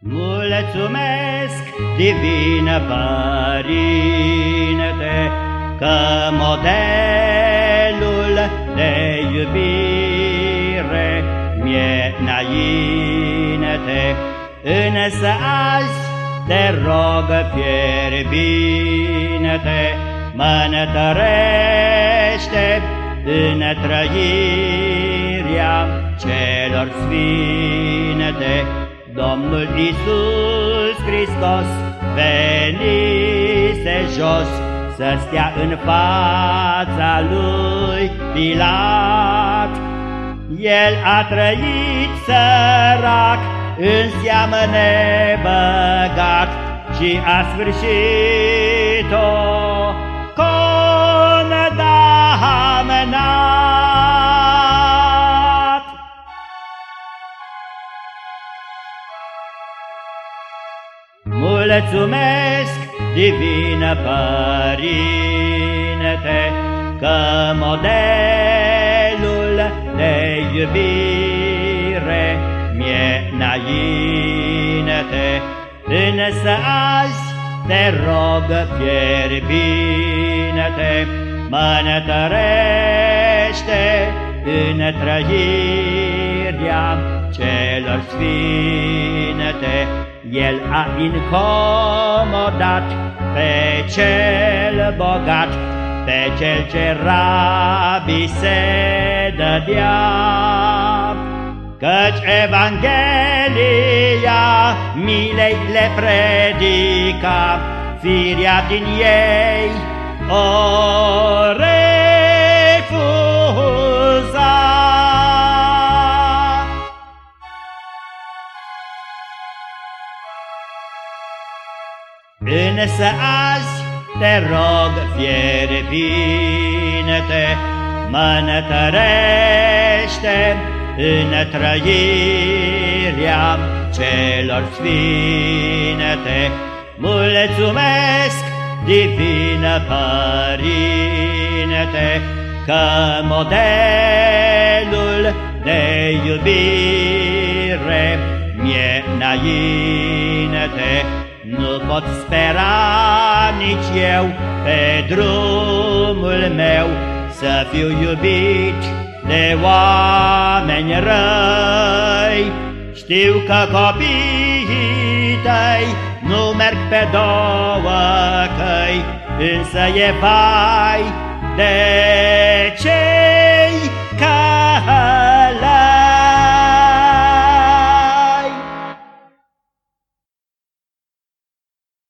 Mulțumesc, divină Părinte, că modelul de iubire mi-e înainte, însă azi te rog fierbinte, mă nătărește în trăirea celor sfinte, Domnul Iisus Hristos venise jos să stea în fața lui Pilat. El a trăit sărac, în seamă nebăgat și a sfârșit-o Mulțumesc, divină Părinte, că modelul de iubire mi-e înainte, însă azi te rog fierbinte, mă nătărește în trăirea celor sfinte, el a incomodat pe cel bogat, pe cel ce rabii se dădea. Căci Evanghelia milei le predica, firia din ei ore Însă azi te rog fierbinte, mă nătărește în trăirea celor sfinte. Mulțumesc, divină Părinte, că modelul de iubire mi-e înainte. Nu pot spera nici eu pe drumul meu Să fiu iubit de oameni răi. Știu că copiii tăi nu merg pe două căi Însă e vai de ce